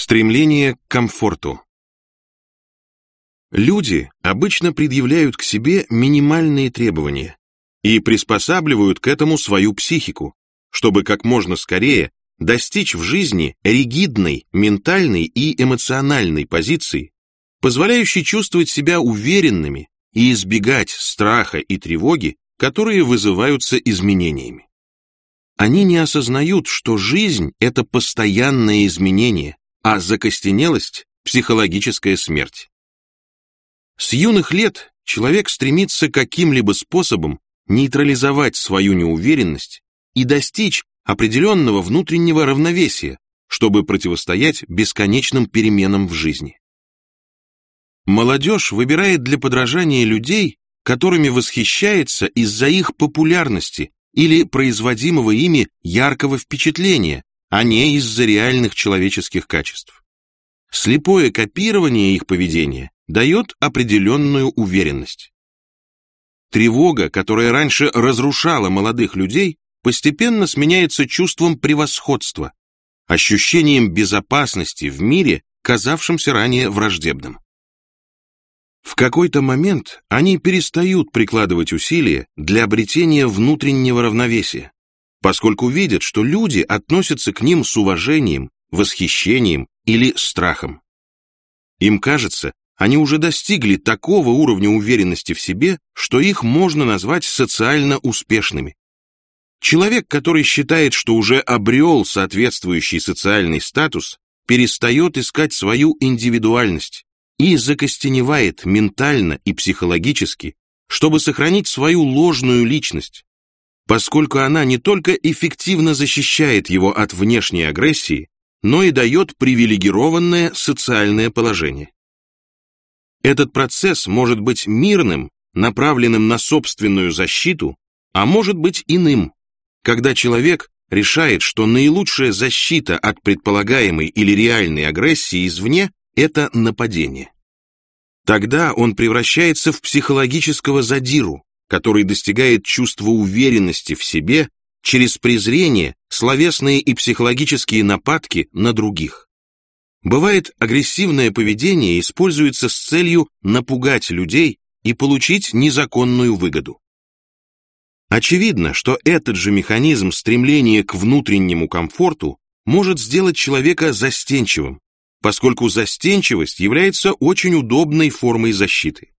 Стремление к комфорту. Люди обычно предъявляют к себе минимальные требования и приспосабливают к этому свою психику, чтобы как можно скорее достичь в жизни ригидной ментальной и эмоциональной позиции, позволяющей чувствовать себя уверенными и избегать страха и тревоги, которые вызываются изменениями. Они не осознают, что жизнь – это постоянное изменение, а закостенелость – психологическая смерть. С юных лет человек стремится каким-либо способом нейтрализовать свою неуверенность и достичь определенного внутреннего равновесия, чтобы противостоять бесконечным переменам в жизни. Молодежь выбирает для подражания людей, которыми восхищается из-за их популярности или производимого ими яркого впечатления, а не из-за реальных человеческих качеств. Слепое копирование их поведения дает определенную уверенность. Тревога, которая раньше разрушала молодых людей, постепенно сменяется чувством превосходства, ощущением безопасности в мире, казавшемся ранее враждебным. В какой-то момент они перестают прикладывать усилия для обретения внутреннего равновесия, поскольку видят, что люди относятся к ним с уважением, восхищением или страхом. Им кажется, они уже достигли такого уровня уверенности в себе, что их можно назвать социально успешными. Человек, который считает, что уже обрел соответствующий социальный статус, перестает искать свою индивидуальность и закостеневает ментально и психологически, чтобы сохранить свою ложную личность, поскольку она не только эффективно защищает его от внешней агрессии, но и дает привилегированное социальное положение. Этот процесс может быть мирным, направленным на собственную защиту, а может быть иным, когда человек решает, что наилучшая защита от предполагаемой или реальной агрессии извне – это нападение. Тогда он превращается в психологического задиру, который достигает чувства уверенности в себе через презрение, словесные и психологические нападки на других. Бывает, агрессивное поведение используется с целью напугать людей и получить незаконную выгоду. Очевидно, что этот же механизм стремления к внутреннему комфорту может сделать человека застенчивым, поскольку застенчивость является очень удобной формой защиты.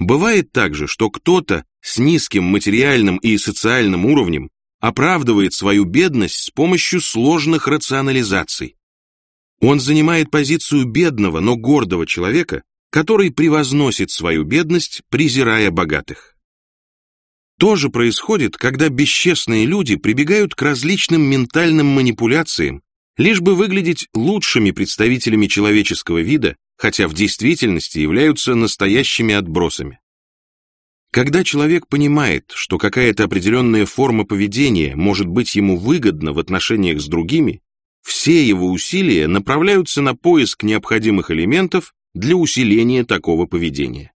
Бывает также, что кто-то с низким материальным и социальным уровнем оправдывает свою бедность с помощью сложных рационализаций. Он занимает позицию бедного, но гордого человека, который превозносит свою бедность, презирая богатых. То же происходит, когда бесчестные люди прибегают к различным ментальным манипуляциям, лишь бы выглядеть лучшими представителями человеческого вида хотя в действительности являются настоящими отбросами. Когда человек понимает, что какая-то определенная форма поведения может быть ему выгодна в отношениях с другими, все его усилия направляются на поиск необходимых элементов для усиления такого поведения.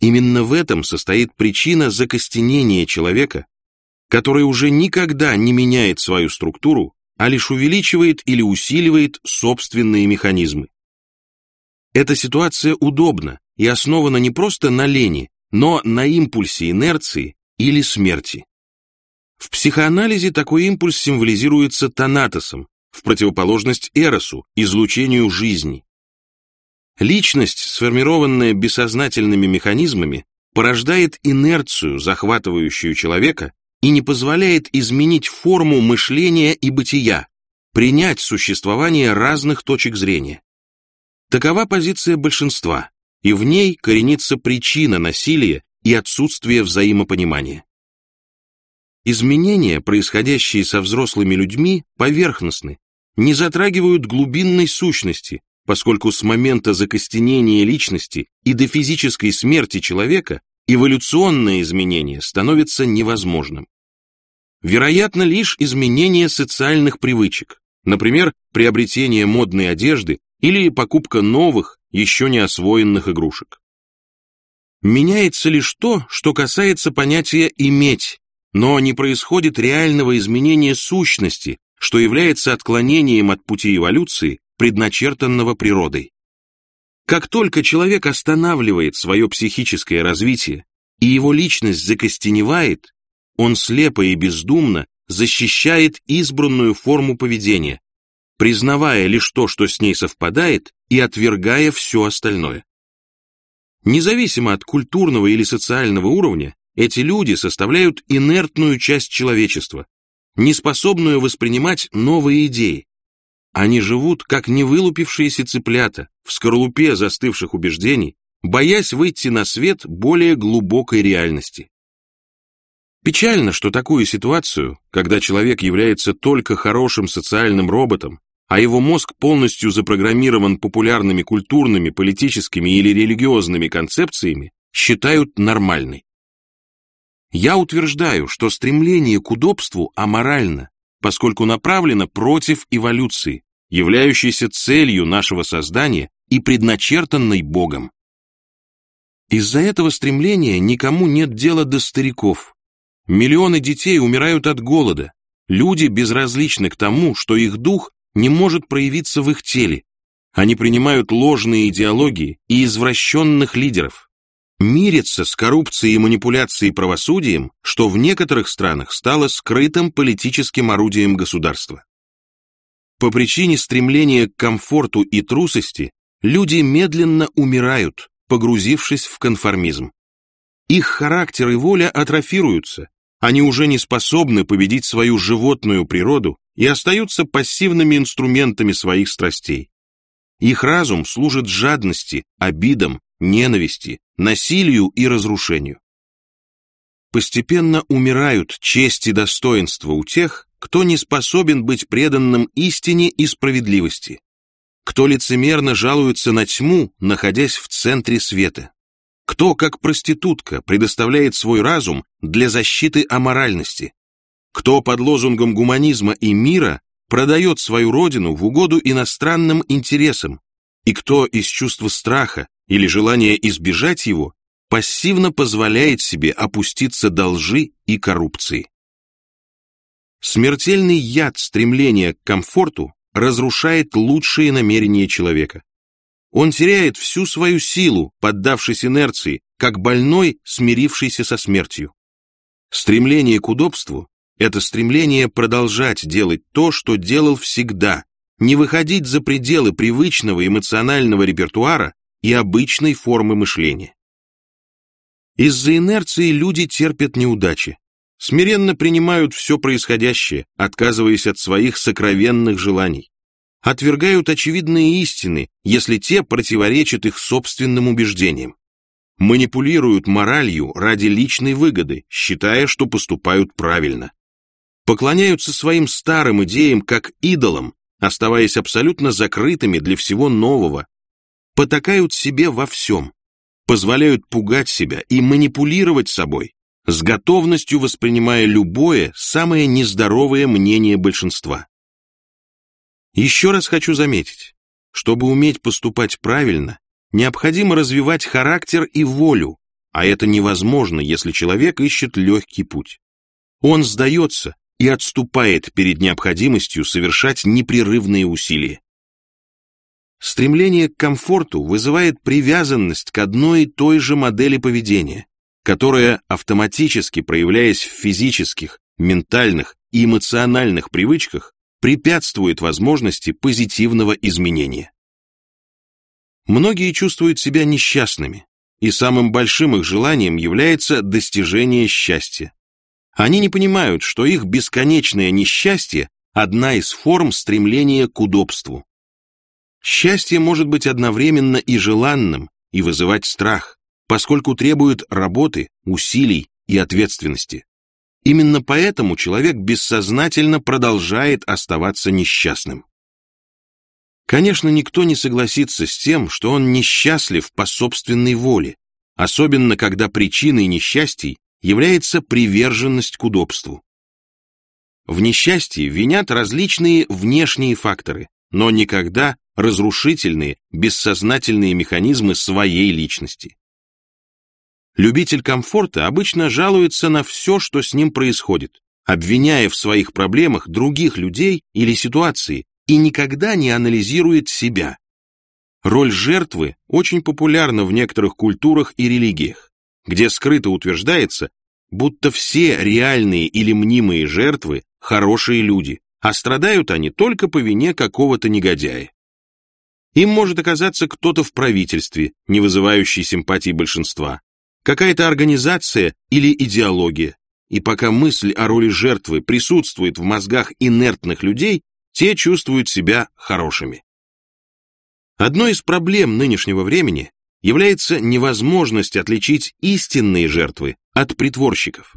Именно в этом состоит причина закостенения человека, который уже никогда не меняет свою структуру, а лишь увеличивает или усиливает собственные механизмы. Эта ситуация удобна и основана не просто на лени, но на импульсе инерции или смерти. В психоанализе такой импульс символизируется тонатосом, в противоположность эросу, излучению жизни. Личность, сформированная бессознательными механизмами, порождает инерцию, захватывающую человека, и не позволяет изменить форму мышления и бытия, принять существование разных точек зрения. Такова позиция большинства, и в ней коренится причина насилия и отсутствие взаимопонимания. Изменения, происходящие со взрослыми людьми, поверхностны, не затрагивают глубинной сущности, поскольку с момента закостенения личности и до физической смерти человека эволюционное изменение становится невозможным. Вероятно лишь изменение социальных привычек, например, приобретение модной одежды или покупка новых, еще не освоенных игрушек. Меняется лишь то, что касается понятия «иметь», но не происходит реального изменения сущности, что является отклонением от пути эволюции, предначертанного природой. Как только человек останавливает свое психическое развитие, и его личность закостеневает, он слепо и бездумно защищает избранную форму поведения, признавая лишь то, что с ней совпадает, и отвергая все остальное. Независимо от культурного или социального уровня, эти люди составляют инертную часть человечества, неспособную воспринимать новые идеи. Они живут, как невылупившиеся цыплята, в скорлупе застывших убеждений, боясь выйти на свет более глубокой реальности. Печально, что такую ситуацию, когда человек является только хорошим социальным роботом, а его мозг полностью запрограммирован популярными культурными, политическими или религиозными концепциями, считают нормальной. Я утверждаю, что стремление к удобству аморально, поскольку направлено против эволюции, являющейся целью нашего создания и предначертанной Богом. Из-за этого стремления никому нет дела до стариков. Миллионы детей умирают от голода. Люди безразличны к тому, что их дух не может проявиться в их теле. Они принимают ложные идеологии и извращенных лидеров. Мирятся с коррупцией и манипуляцией правосудием, что в некоторых странах стало скрытым политическим орудием государства. По причине стремления к комфорту и трусости люди медленно умирают, погрузившись в конформизм. Их характер и воля атрофируются, они уже не способны победить свою животную природу и остаются пассивными инструментами своих страстей. Их разум служит жадности, обидам, ненависти, насилию и разрушению. Постепенно умирают честь и достоинство у тех, кто не способен быть преданным истине и справедливости, кто лицемерно жалуется на тьму, находясь в центре света, кто, как проститутка, предоставляет свой разум для защиты аморальности, кто под лозунгом гуманизма и мира продает свою родину в угоду иностранным интересам, и кто из чувства страха или желания избежать его пассивно позволяет себе опуститься до лжи и коррупции. Смертельный яд стремления к комфорту разрушает лучшие намерения человека. Он теряет всю свою силу, поддавшись инерции, как больной, смирившийся со смертью. Стремление к удобству – это стремление продолжать делать то, что делал всегда, не выходить за пределы привычного эмоционального репертуара и обычной формы мышления. Из-за инерции люди терпят неудачи, смиренно принимают все происходящее, отказываясь от своих сокровенных желаний, отвергают очевидные истины, если те противоречат их собственным убеждениям, манипулируют моралью ради личной выгоды, считая, что поступают правильно, поклоняются своим старым идеям как идолам, оставаясь абсолютно закрытыми для всего нового, потакают себе во всем, позволяют пугать себя и манипулировать собой, с готовностью воспринимая любое, самое нездоровое мнение большинства. Еще раз хочу заметить, чтобы уметь поступать правильно, необходимо развивать характер и волю, а это невозможно, если человек ищет легкий путь. Он сдается и отступает перед необходимостью совершать непрерывные усилия. Стремление к комфорту вызывает привязанность к одной и той же модели поведения, которая, автоматически проявляясь в физических, ментальных и эмоциональных привычках, препятствует возможности позитивного изменения. Многие чувствуют себя несчастными, и самым большим их желанием является достижение счастья. Они не понимают, что их бесконечное несчастье – одна из форм стремления к удобству. Счастье может быть одновременно и желанным, и вызывать страх поскольку требует работы, усилий и ответственности. Именно поэтому человек бессознательно продолжает оставаться несчастным. Конечно, никто не согласится с тем, что он несчастлив по собственной воле, особенно когда причиной несчастий является приверженность к удобству. В несчастье винят различные внешние факторы, но никогда разрушительные, бессознательные механизмы своей личности. Любитель комфорта обычно жалуется на все, что с ним происходит, обвиняя в своих проблемах других людей или ситуации и никогда не анализирует себя. Роль жертвы очень популярна в некоторых культурах и религиях, где скрыто утверждается, будто все реальные или мнимые жертвы – хорошие люди, а страдают они только по вине какого-то негодяя. Им может оказаться кто-то в правительстве, не вызывающий симпатии большинства, какая-то организация или идеология. И пока мысль о роли жертвы присутствует в мозгах инертных людей, те чувствуют себя хорошими. Одной из проблем нынешнего времени является невозможность отличить истинные жертвы от притворщиков.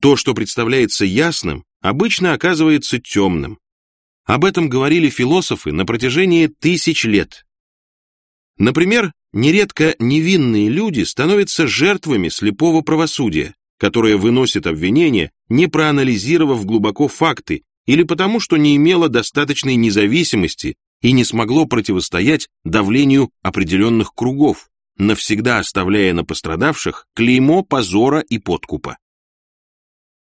То, что представляется ясным, обычно оказывается темным. Об этом говорили философы на протяжении тысяч лет. Например, нередко невинные люди становятся жертвами слепого правосудия, которое выносит обвинения, не проанализировав глубоко факты или потому, что не имело достаточной независимости и не смогло противостоять давлению определенных кругов, навсегда оставляя на пострадавших клеймо позора и подкупа.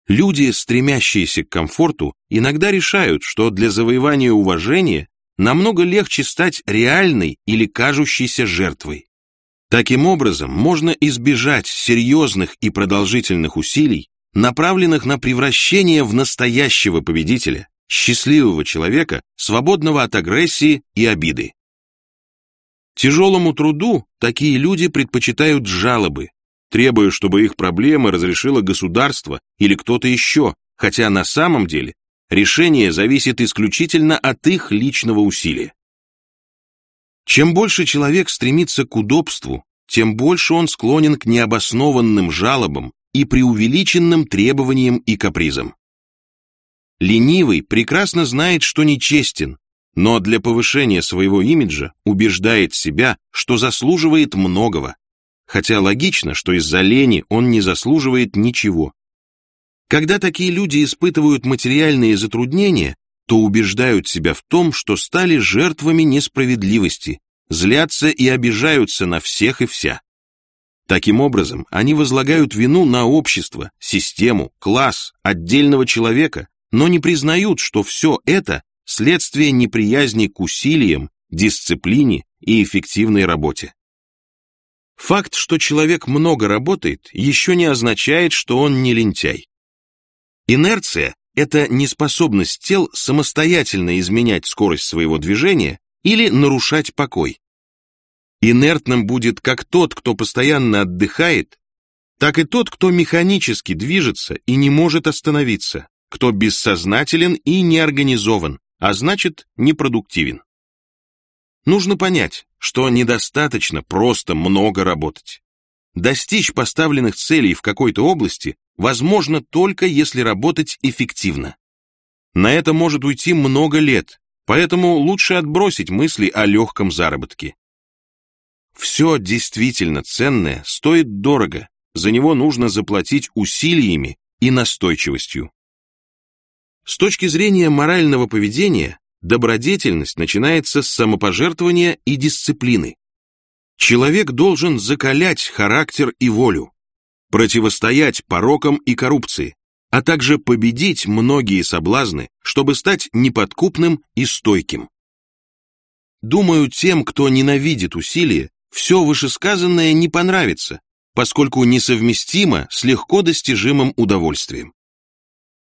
Люди, стремящиеся к комфорту, иногда решают, что для завоевания уважения намного легче стать реальной или кажущейся жертвой. Таким образом, можно избежать серьезных и продолжительных усилий, направленных на превращение в настоящего победителя, счастливого человека, свободного от агрессии и обиды. Тяжелому труду такие люди предпочитают жалобы, требуя, чтобы их проблемы разрешило государство или кто-то еще, хотя на самом деле решение зависит исключительно от их личного усилия. Чем больше человек стремится к удобству, тем больше он склонен к необоснованным жалобам и преувеличенным требованиям и капризам. Ленивый прекрасно знает, что нечестен, но для повышения своего имиджа убеждает себя, что заслуживает многого, хотя логично, что из-за лени он не заслуживает ничего. Когда такие люди испытывают материальные затруднения, то убеждают себя в том, что стали жертвами несправедливости, злятся и обижаются на всех и вся. Таким образом, они возлагают вину на общество, систему, класс, отдельного человека, но не признают, что все это следствие неприязни к усилиям, дисциплине и эффективной работе. Факт, что человек много работает, еще не означает, что он не лентяй. Инерция – это неспособность тел самостоятельно изменять скорость своего движения или нарушать покой. Инертным будет как тот, кто постоянно отдыхает, так и тот, кто механически движется и не может остановиться кто бессознателен и неорганизован, а значит, непродуктивен. Нужно понять, что недостаточно просто много работать. Достичь поставленных целей в какой-то области возможно только если работать эффективно. На это может уйти много лет, поэтому лучше отбросить мысли о легком заработке. Все действительно ценное стоит дорого, за него нужно заплатить усилиями и настойчивостью. С точки зрения морального поведения, добродетельность начинается с самопожертвования и дисциплины. Человек должен закалять характер и волю, противостоять порокам и коррупции, а также победить многие соблазны, чтобы стать неподкупным и стойким. Думаю, тем, кто ненавидит усилия, все вышесказанное не понравится, поскольку несовместимо с легко достижимым удовольствием.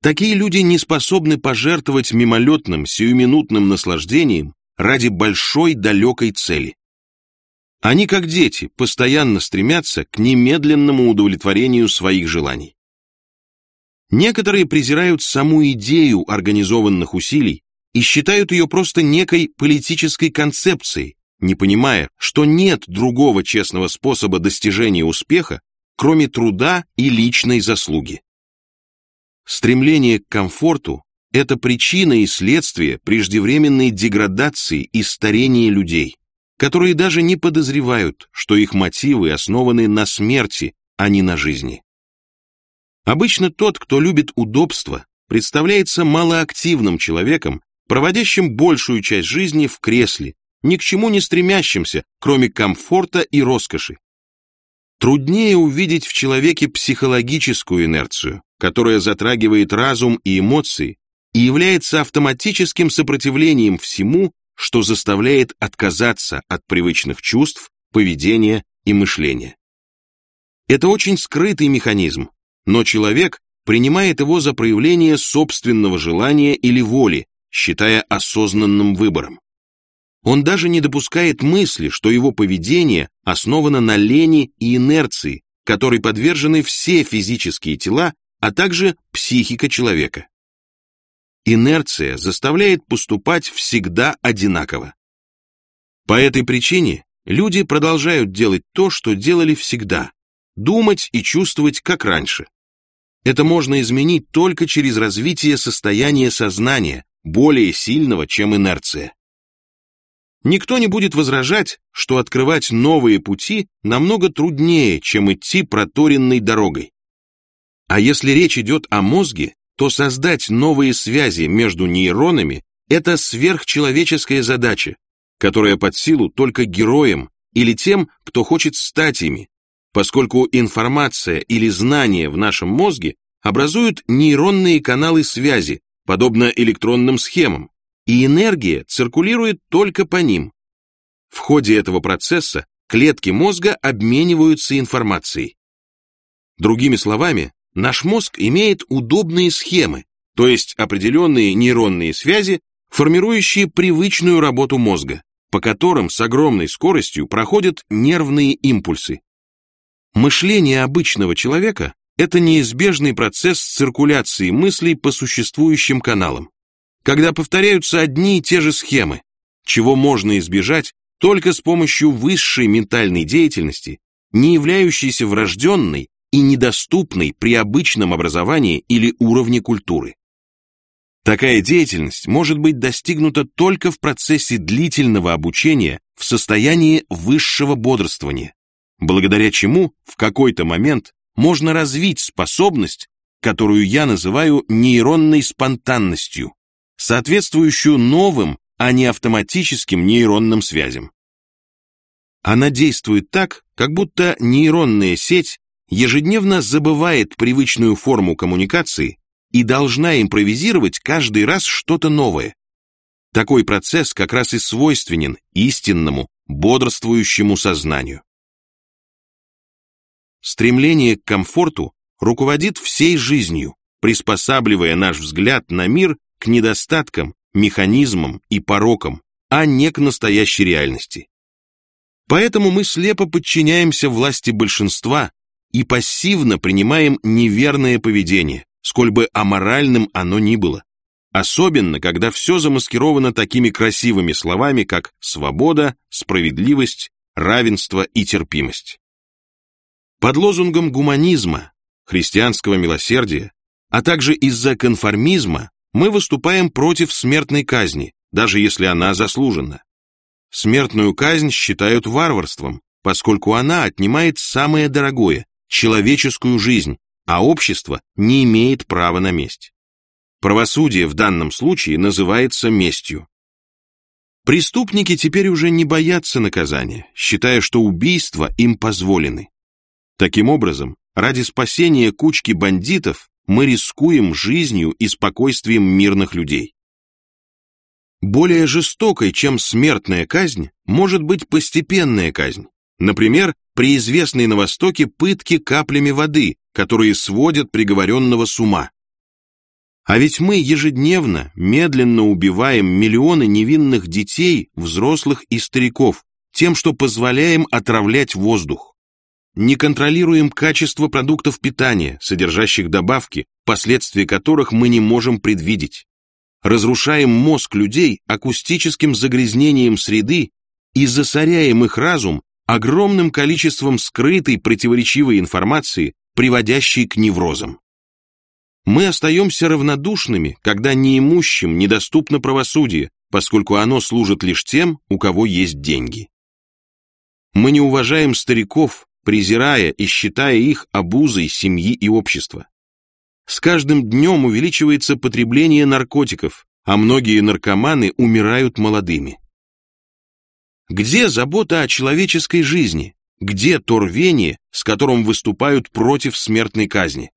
Такие люди не способны пожертвовать мимолетным, сиюминутным наслаждением ради большой далекой цели. Они, как дети, постоянно стремятся к немедленному удовлетворению своих желаний. Некоторые презирают саму идею организованных усилий и считают ее просто некой политической концепцией, не понимая, что нет другого честного способа достижения успеха, кроме труда и личной заслуги. Стремление к комфорту – это причина и следствие преждевременной деградации и старения людей, которые даже не подозревают, что их мотивы основаны на смерти, а не на жизни. Обычно тот, кто любит удобство, представляется малоактивным человеком, проводящим большую часть жизни в кресле, ни к чему не стремящимся, кроме комфорта и роскоши. Труднее увидеть в человеке психологическую инерцию, которая затрагивает разум и эмоции и является автоматическим сопротивлением всему, что заставляет отказаться от привычных чувств, поведения и мышления. Это очень скрытый механизм, но человек принимает его за проявление собственного желания или воли, считая осознанным выбором. Он даже не допускает мысли, что его поведение основано на лени и инерции, которой подвержены все физические тела, а также психика человека. Инерция заставляет поступать всегда одинаково. По этой причине люди продолжают делать то, что делали всегда, думать и чувствовать как раньше. Это можно изменить только через развитие состояния сознания, более сильного, чем инерция. Никто не будет возражать, что открывать новые пути намного труднее, чем идти проторенной дорогой. А если речь идет о мозге, то создать новые связи между нейронами – это сверхчеловеческая задача, которая под силу только героям или тем, кто хочет стать ими, поскольку информация или знания в нашем мозге образуют нейронные каналы связи, подобно электронным схемам, и энергия циркулирует только по ним. В ходе этого процесса клетки мозга обмениваются информацией. Другими словами, наш мозг имеет удобные схемы, то есть определенные нейронные связи, формирующие привычную работу мозга, по которым с огромной скоростью проходят нервные импульсы. Мышление обычного человека – это неизбежный процесс циркуляции мыслей по существующим каналам когда повторяются одни и те же схемы, чего можно избежать только с помощью высшей ментальной деятельности, не являющейся врожденной и недоступной при обычном образовании или уровне культуры. Такая деятельность может быть достигнута только в процессе длительного обучения в состоянии высшего бодрствования, благодаря чему в какой-то момент можно развить способность, которую я называю нейронной спонтанностью, соответствующую новым, а не автоматическим нейронным связям. Она действует так, как будто нейронная сеть ежедневно забывает привычную форму коммуникации и должна импровизировать каждый раз что-то новое. Такой процесс как раз и свойственен истинному, бодрствующему сознанию. Стремление к комфорту руководит всей жизнью, приспосабливая наш взгляд на мир к недостаткам, механизмам и порокам, а не к настоящей реальности. Поэтому мы слепо подчиняемся власти большинства и пассивно принимаем неверное поведение, сколь бы аморальным оно ни было. Особенно, когда все замаскировано такими красивыми словами, как свобода, справедливость, равенство и терпимость. Под лозунгом гуманизма, христианского милосердия, а также из-за конформизма мы выступаем против смертной казни, даже если она заслужена. Смертную казнь считают варварством, поскольку она отнимает самое дорогое – человеческую жизнь, а общество не имеет права на месть. Правосудие в данном случае называется местью. Преступники теперь уже не боятся наказания, считая, что убийства им позволены. Таким образом, ради спасения кучки бандитов мы рискуем жизнью и спокойствием мирных людей. Более жестокой, чем смертная казнь, может быть постепенная казнь. Например, при известной на Востоке пытке каплями воды, которые сводят приговоренного с ума. А ведь мы ежедневно, медленно убиваем миллионы невинных детей, взрослых и стариков, тем, что позволяем отравлять воздух не контролируем качество продуктов питания, содержащих добавки, последствия которых мы не можем предвидеть. Разрушаем мозг людей акустическим загрязнением среды и засоряем их разум огромным количеством скрытой противоречивой информации, приводящей к неврозам. Мы остаемся равнодушными, когда неимущим недоступно правосудие, поскольку оно служит лишь тем, у кого есть деньги. Мы не уважаем стариков, презирая и считая их обузой семьи и общества. С каждым днем увеличивается потребление наркотиков, а многие наркоманы умирают молодыми. Где забота о человеческой жизни? где то рвение, с которым выступают против смертной казни.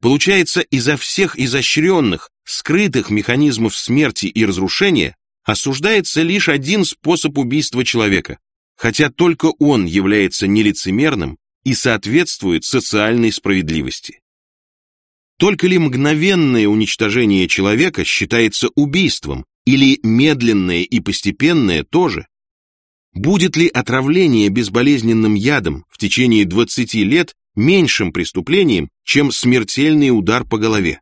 Получается, изо всех изощренных, скрытых механизмов смерти и разрушения осуждается лишь один способ убийства человека, хотя только он является нелицемерным и соответствует социальной справедливости. Только ли мгновенное уничтожение человека считается убийством, или медленное и постепенное тоже? Будет ли отравление безболезненным ядом в течение 20 лет меньшим преступлением, чем смертельный удар по голове?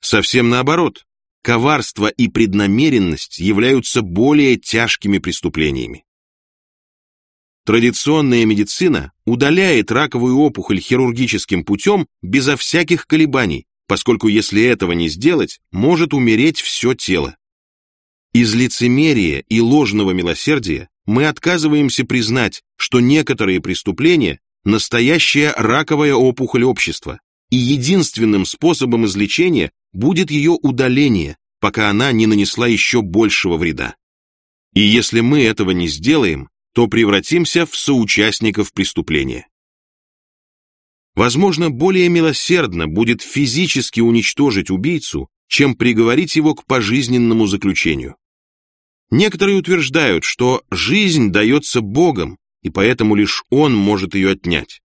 Совсем наоборот, коварство и преднамеренность являются более тяжкими преступлениями. Традиционная медицина удаляет раковую опухоль хирургическим путем безо всяких колебаний, поскольку если этого не сделать, может умереть все тело. Из лицемерия и ложного милосердия мы отказываемся признать, что некоторые преступления – настоящая раковая опухоль общества, и единственным способом излечения будет ее удаление, пока она не нанесла еще большего вреда. И если мы этого не сделаем, то превратимся в соучастников преступления. Возможно, более милосердно будет физически уничтожить убийцу, чем приговорить его к пожизненному заключению. Некоторые утверждают, что жизнь дается Богом, и поэтому лишь Он может ее отнять.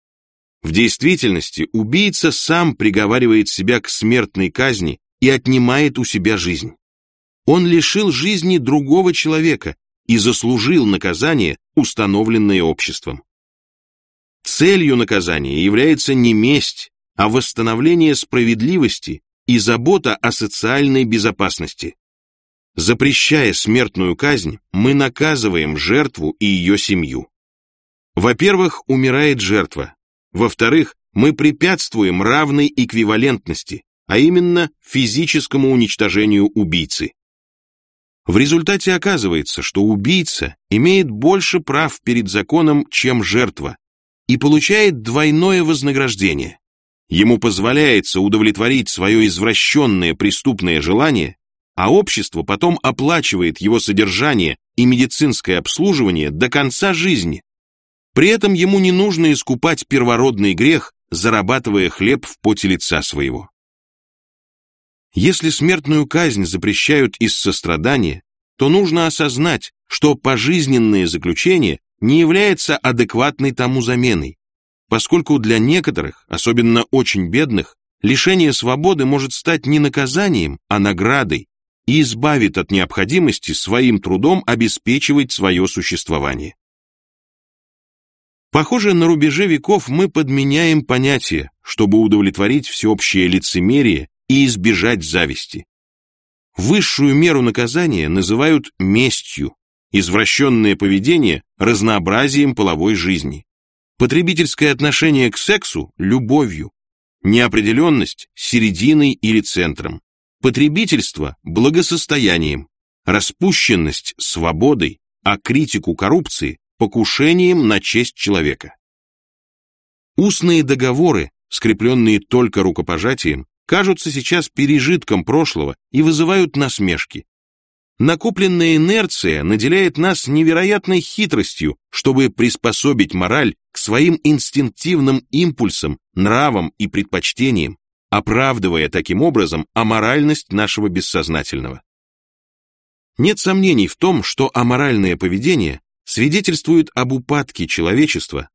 В действительности убийца сам приговаривает себя к смертной казни и отнимает у себя жизнь. Он лишил жизни другого человека и заслужил наказание, установленное обществом. Целью наказания является не месть, а восстановление справедливости и забота о социальной безопасности. Запрещая смертную казнь, мы наказываем жертву и ее семью. Во-первых, умирает жертва. Во-вторых, мы препятствуем равной эквивалентности, а именно физическому уничтожению убийцы. В результате оказывается, что убийца имеет больше прав перед законом, чем жертва, и получает двойное вознаграждение. Ему позволяется удовлетворить свое извращенное преступное желание, а общество потом оплачивает его содержание и медицинское обслуживание до конца жизни. При этом ему не нужно искупать первородный грех, зарабатывая хлеб в поте лица своего. Если смертную казнь запрещают из сострадания, то нужно осознать, что пожизненное заключение не является адекватной тому заменой, поскольку для некоторых, особенно очень бедных, лишение свободы может стать не наказанием, а наградой и избавит от необходимости своим трудом обеспечивать свое существование. Похоже, на рубеже веков мы подменяем понятия, чтобы удовлетворить всеобщее лицемерие и избежать зависти. Высшую меру наказания называют местью, извращенное поведение – разнообразием половой жизни, потребительское отношение к сексу – любовью, неопределенность – серединой или центром, потребительство – благосостоянием, распущенность – свободой, а критику коррупции – покушением на честь человека. Устные договоры, скрепленные только рукопожатием, кажутся сейчас пережитком прошлого и вызывают насмешки. Накопленная инерция наделяет нас невероятной хитростью, чтобы приспособить мораль к своим инстинктивным импульсам, нравам и предпочтениям, оправдывая таким образом аморальность нашего бессознательного. Нет сомнений в том, что аморальное поведение свидетельствует об упадке человечества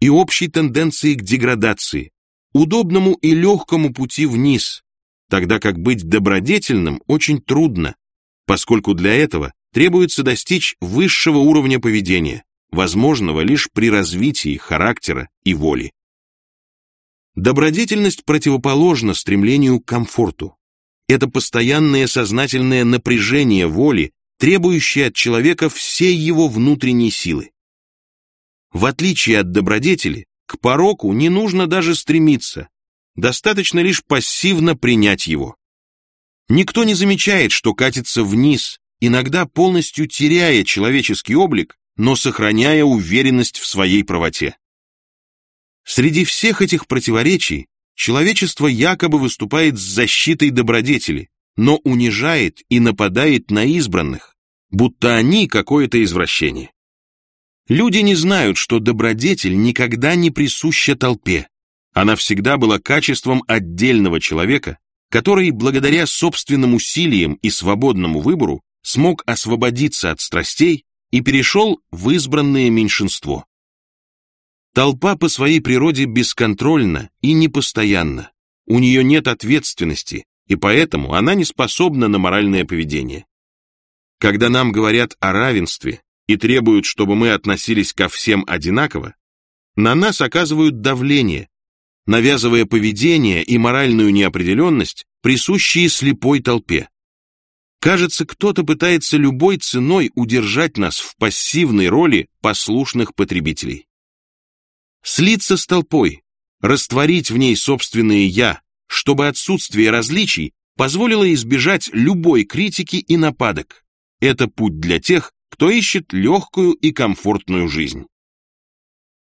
и общей тенденции к деградации, удобному и легкому пути вниз, тогда как быть добродетельным очень трудно, поскольку для этого требуется достичь высшего уровня поведения, возможного лишь при развитии характера и воли. Добродетельность противоположна стремлению к комфорту. Это постоянное сознательное напряжение воли, требующее от человека всей его внутренней силы. В отличие от добродетели, к пороку не нужно даже стремиться, достаточно лишь пассивно принять его. Никто не замечает, что катится вниз, иногда полностью теряя человеческий облик, но сохраняя уверенность в своей правоте. Среди всех этих противоречий человечество якобы выступает с защитой добродетели, но унижает и нападает на избранных, будто они какое-то извращение. Люди не знают, что добродетель никогда не присуща толпе. Она всегда была качеством отдельного человека, который, благодаря собственным усилиям и свободному выбору, смог освободиться от страстей и перешел в избранное меньшинство. Толпа по своей природе бесконтрольна и непостоянна. У нее нет ответственности, и поэтому она не способна на моральное поведение. Когда нам говорят о равенстве и требуют, чтобы мы относились ко всем одинаково, на нас оказывают давление, навязывая поведение и моральную неопределенность, присущие слепой толпе. Кажется, кто-то пытается любой ценой удержать нас в пассивной роли послушных потребителей. Слиться с толпой, растворить в ней собственное «я», чтобы отсутствие различий позволило избежать любой критики и нападок. Это путь для тех, кто ищет легкую и комфортную жизнь.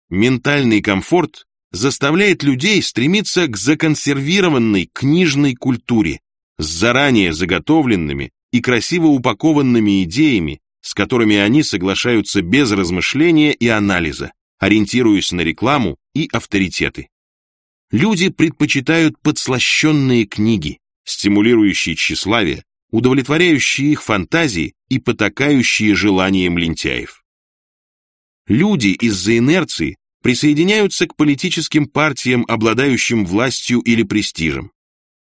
Ментальный комфорт заставляет людей стремиться к законсервированной книжной культуре с заранее заготовленными и красиво упакованными идеями, с которыми они соглашаются без размышления и анализа, ориентируясь на рекламу и авторитеты. Люди предпочитают подслащенные книги, стимулирующие тщеславие, удовлетворяющие их фантазии и потакающие желаниям лентяев. Люди из-за инерции присоединяются к политическим партиям, обладающим властью или престижем.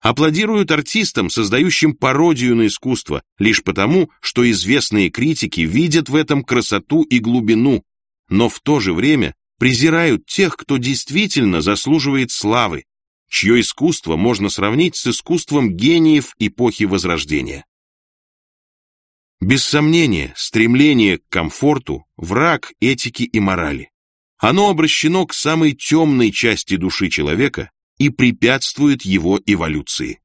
Аплодируют артистам, создающим пародию на искусство, лишь потому, что известные критики видят в этом красоту и глубину, но в то же время презирают тех, кто действительно заслуживает славы, чье искусство можно сравнить с искусством гениев эпохи Возрождения. Без сомнения, стремление к комфорту – враг этики и морали. Оно обращено к самой темной части души человека и препятствует его эволюции.